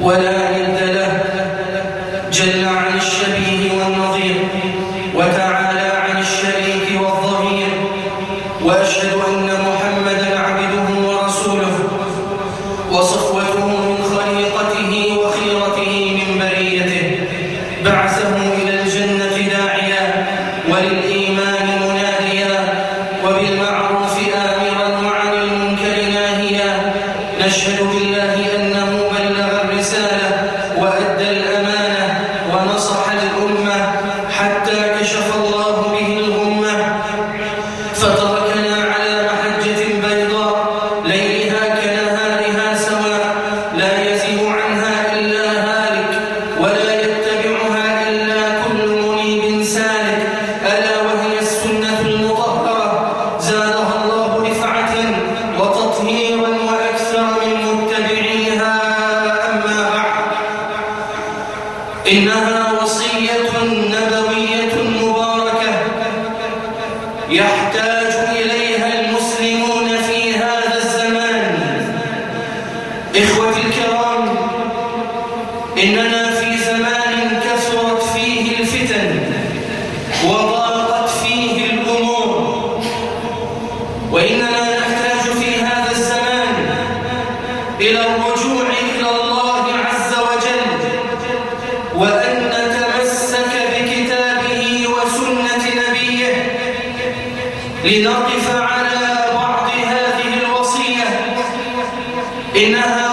ولا عند له. جل عنه واقف على بعض هذه الوصية. إنها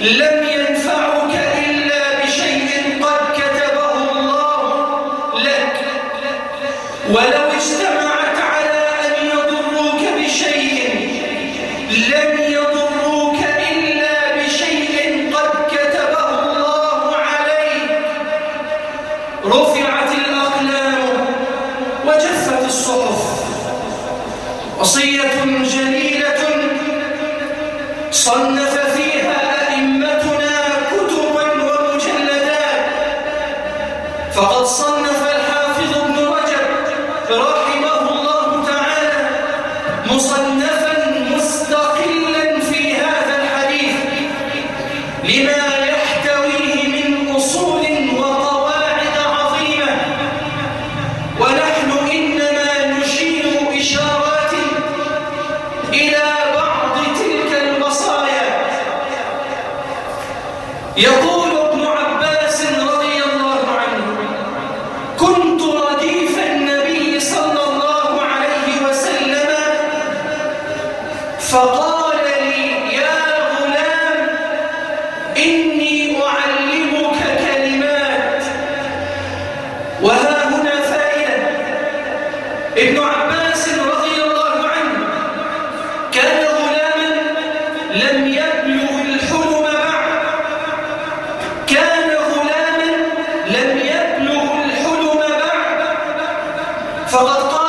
لم فقد قال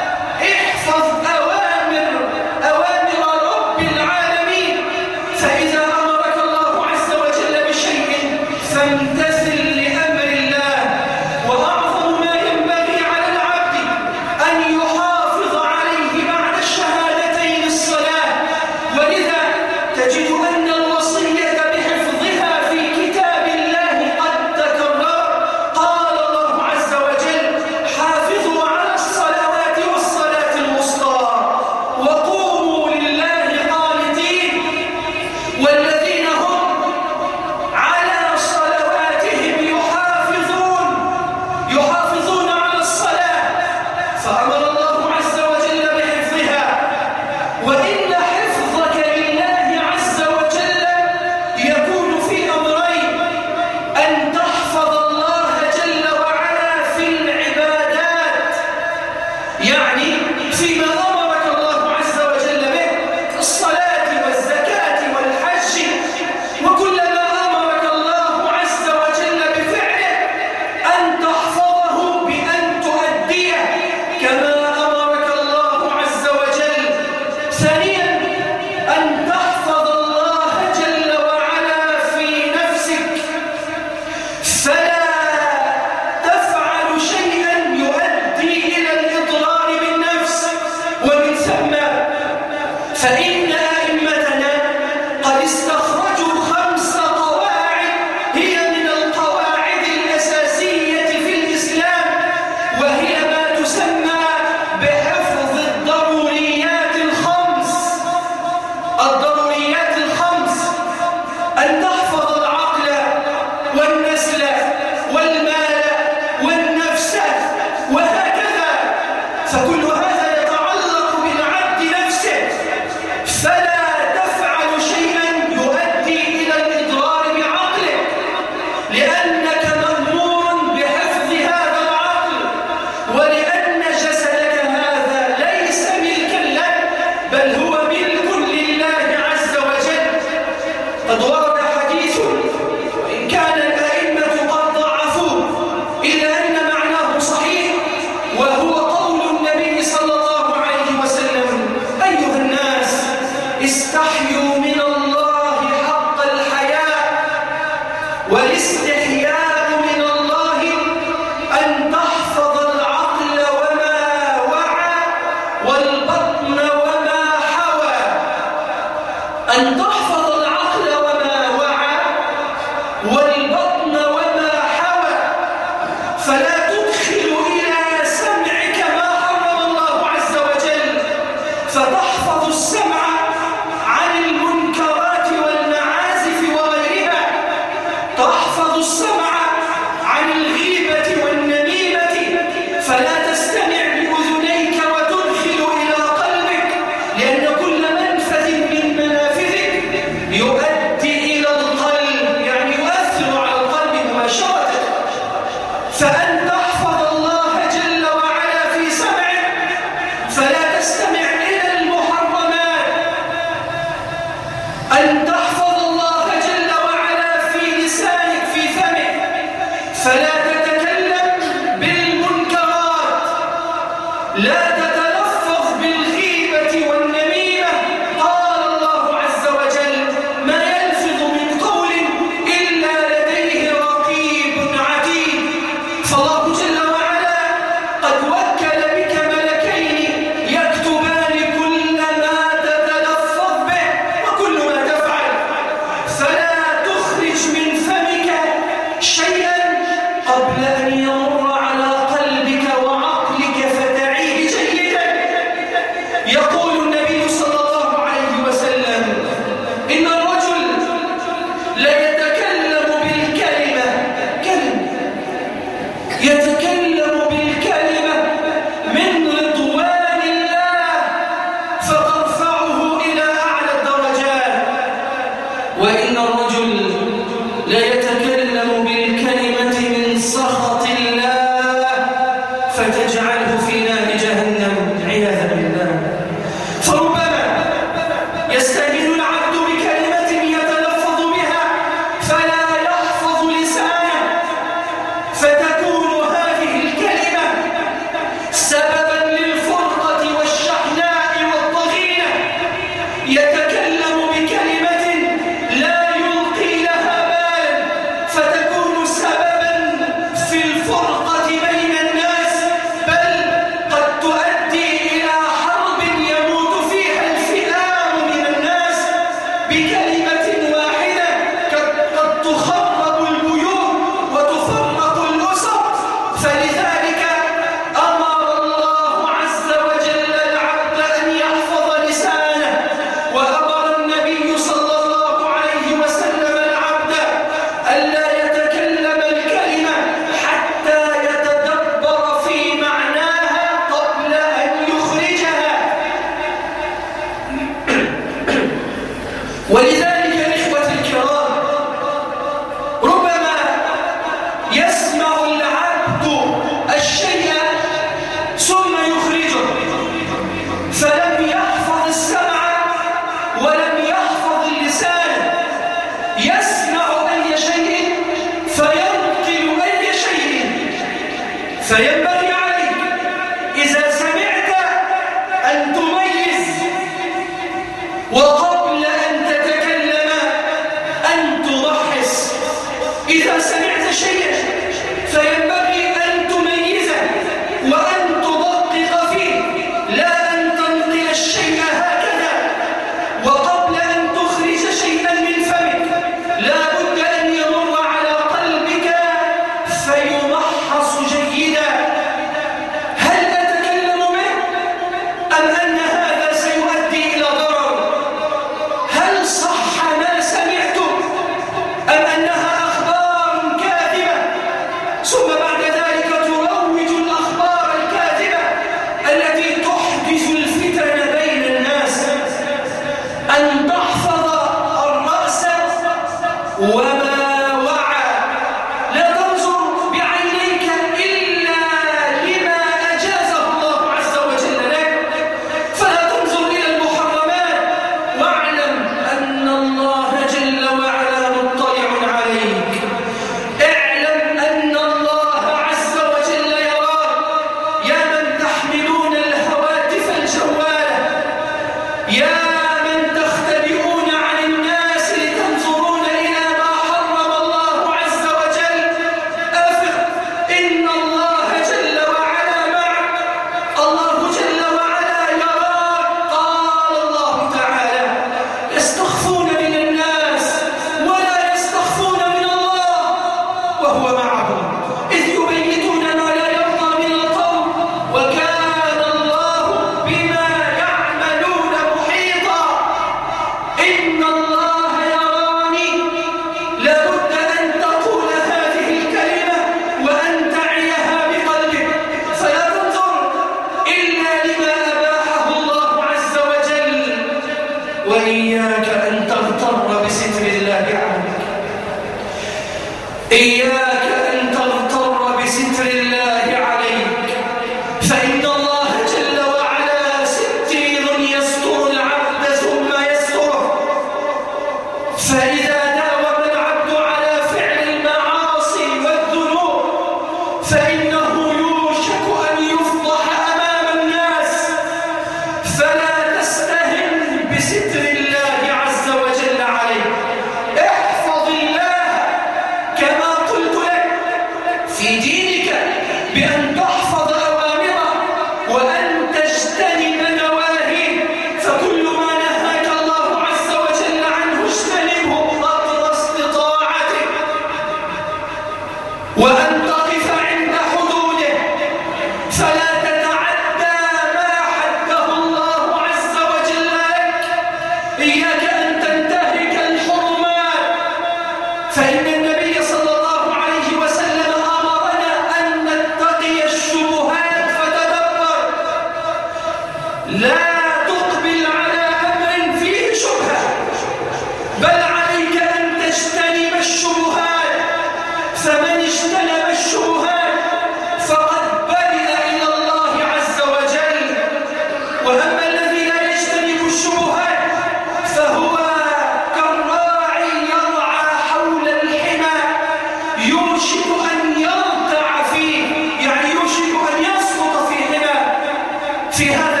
في هذا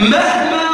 مهما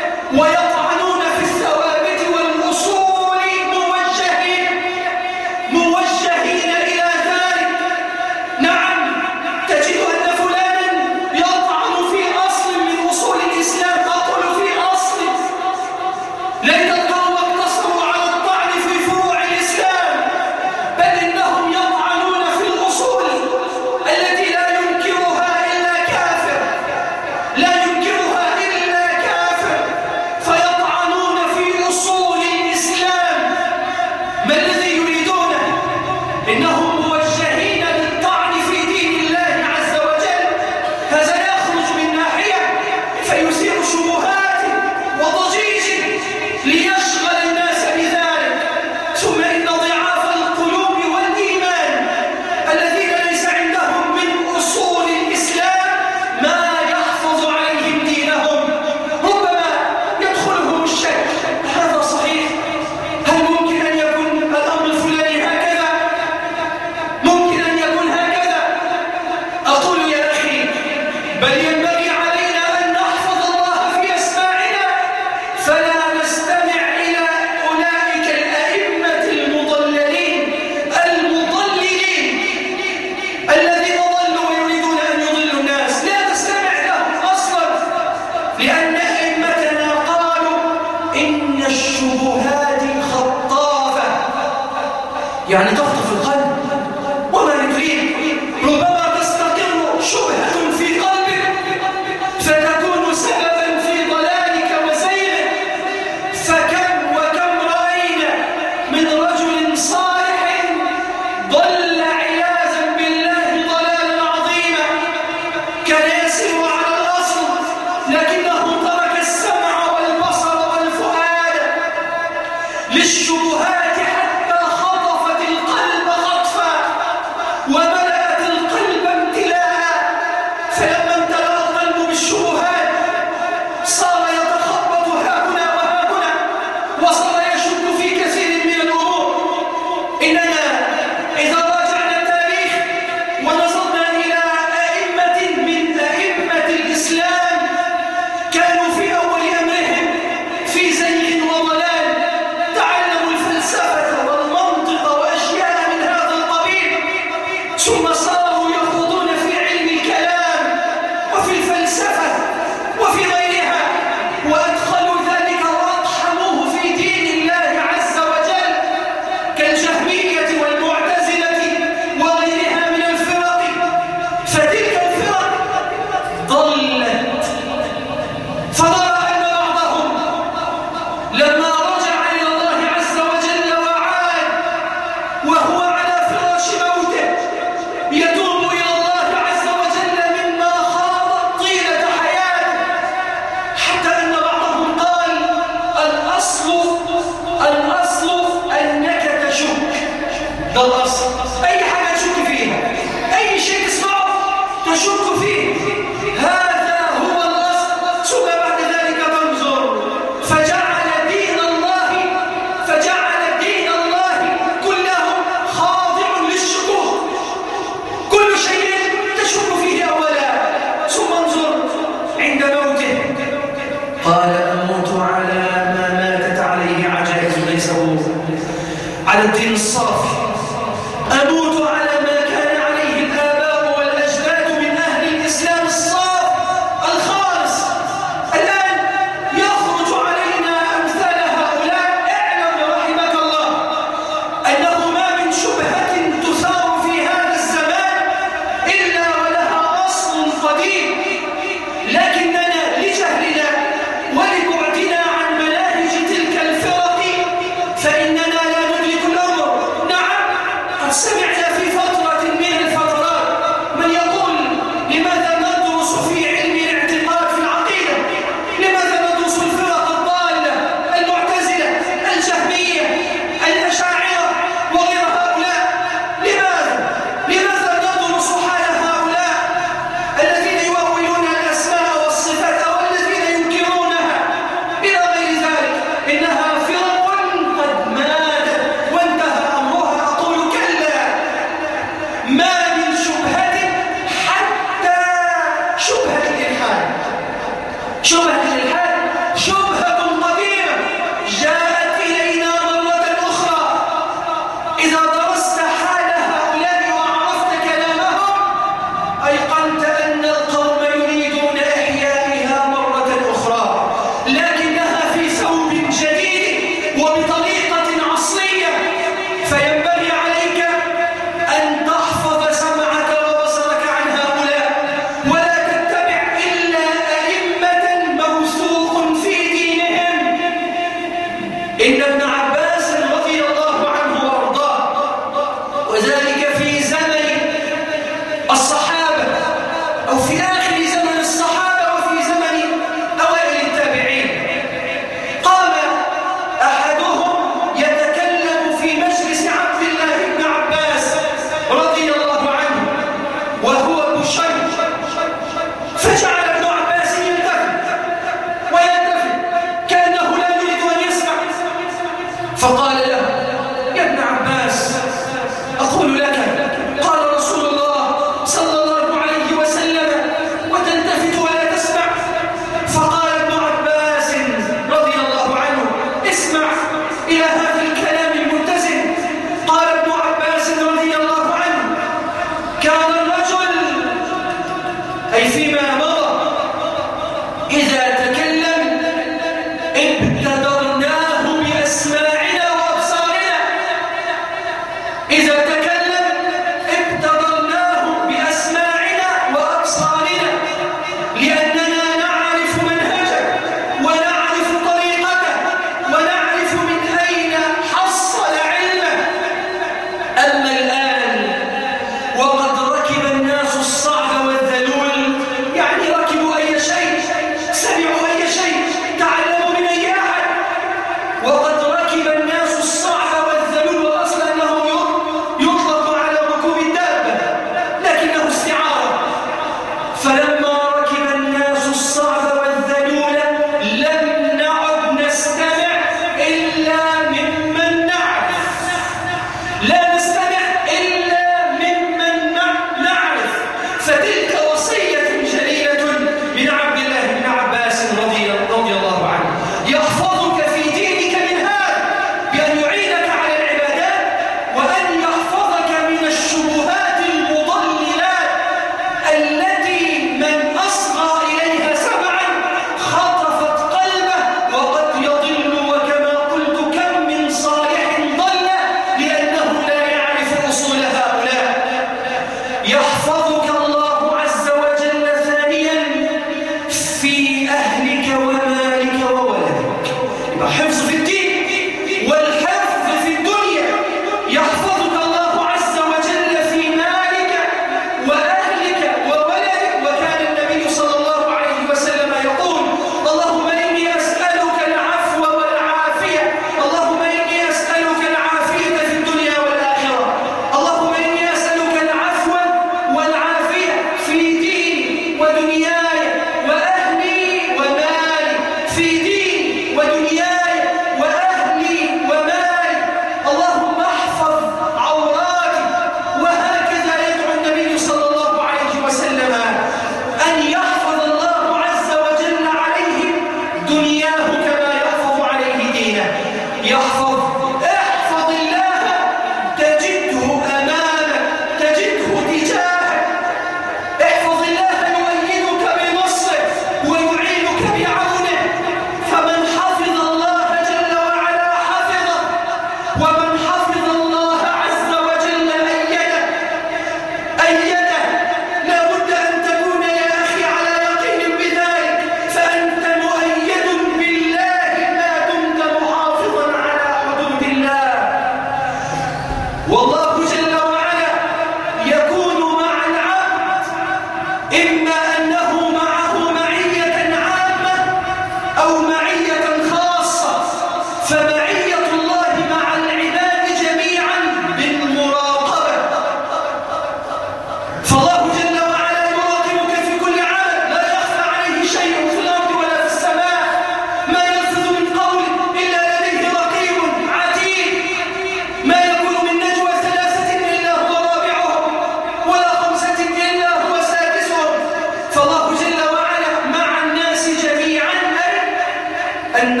إن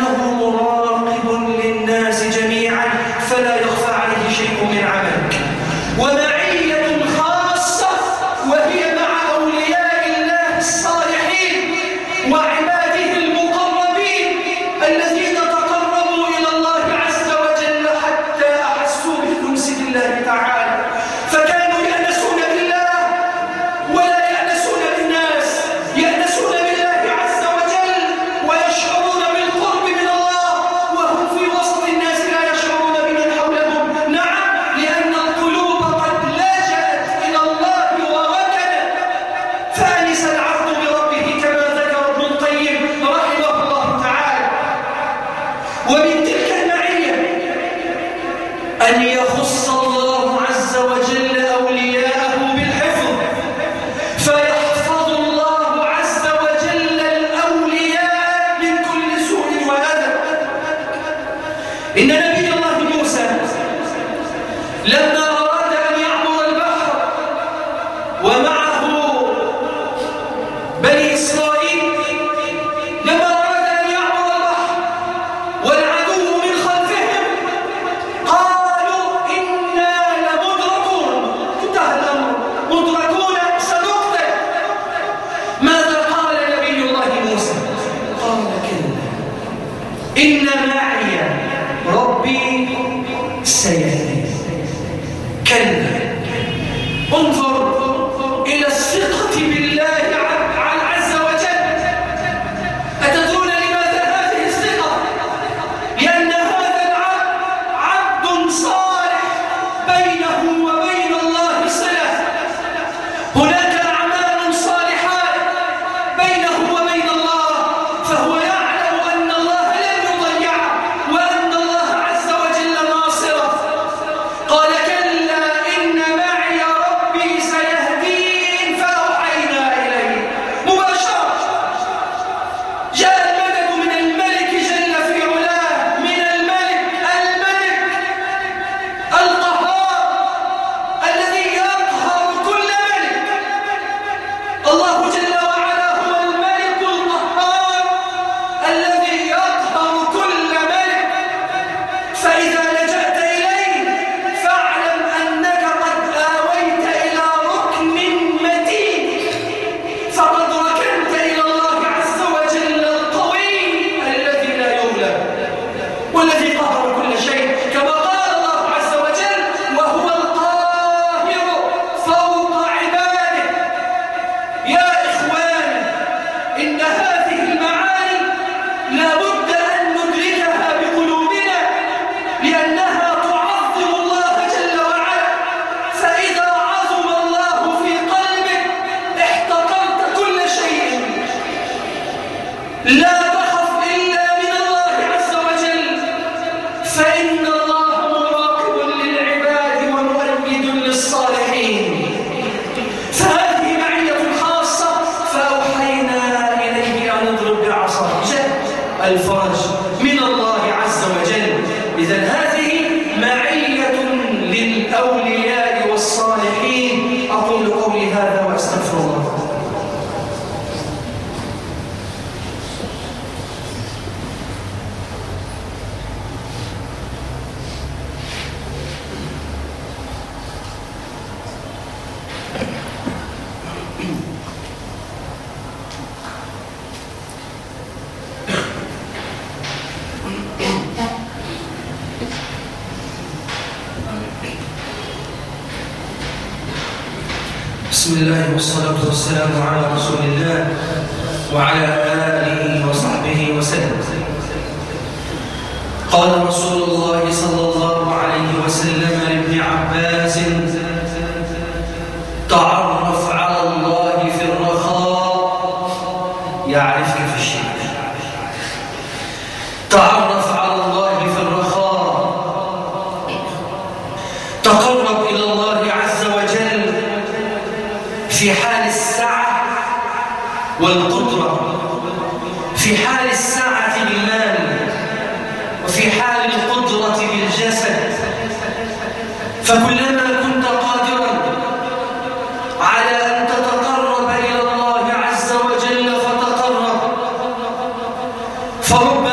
فرب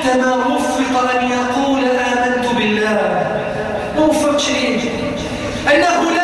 حتى ما وفق أن يقول آمنت بالله. ما وفقش أنه لا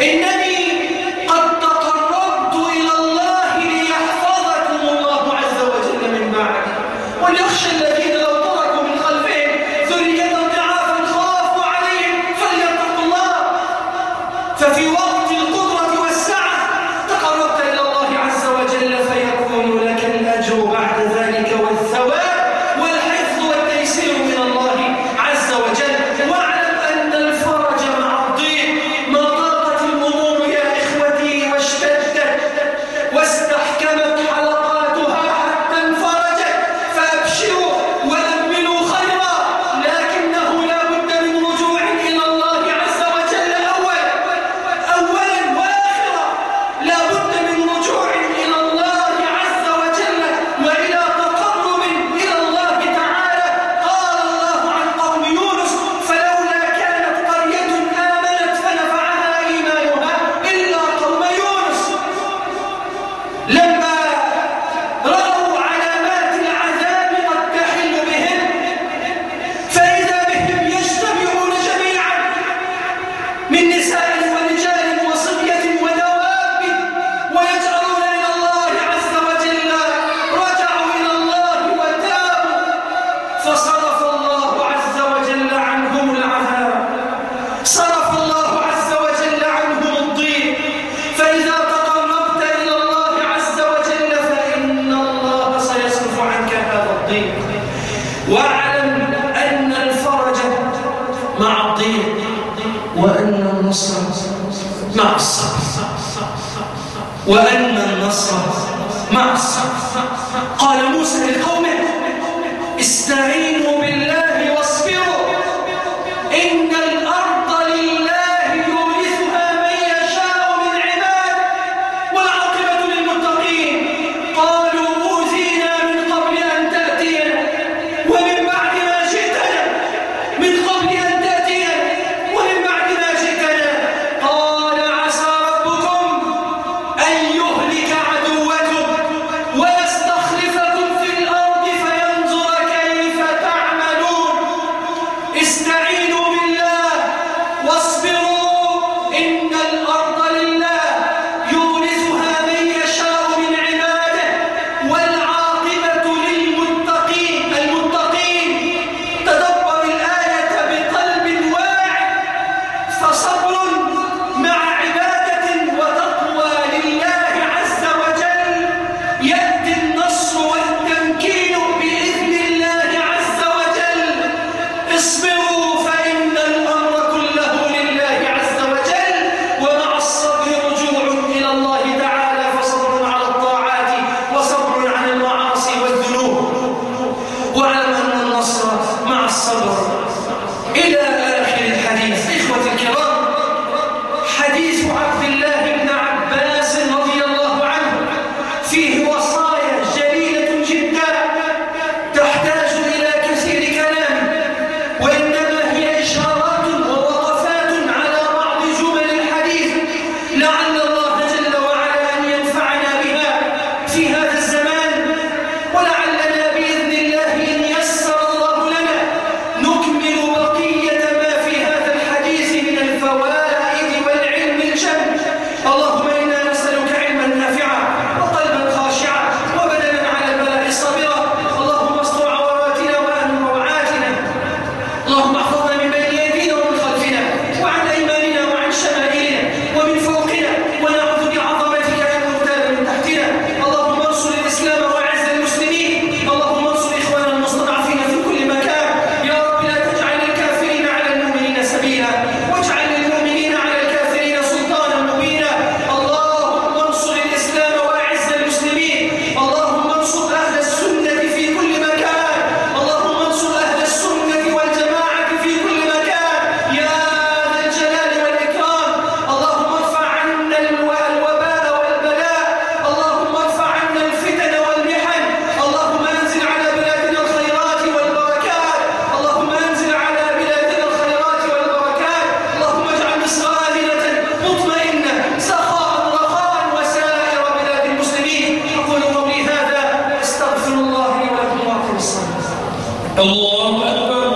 إنني الضيق واعلم أن الفرج مع الضيق وأن النصر مع الصبر. وأن النصر مع الصبر. قال موسى لقومه استعينوا بالله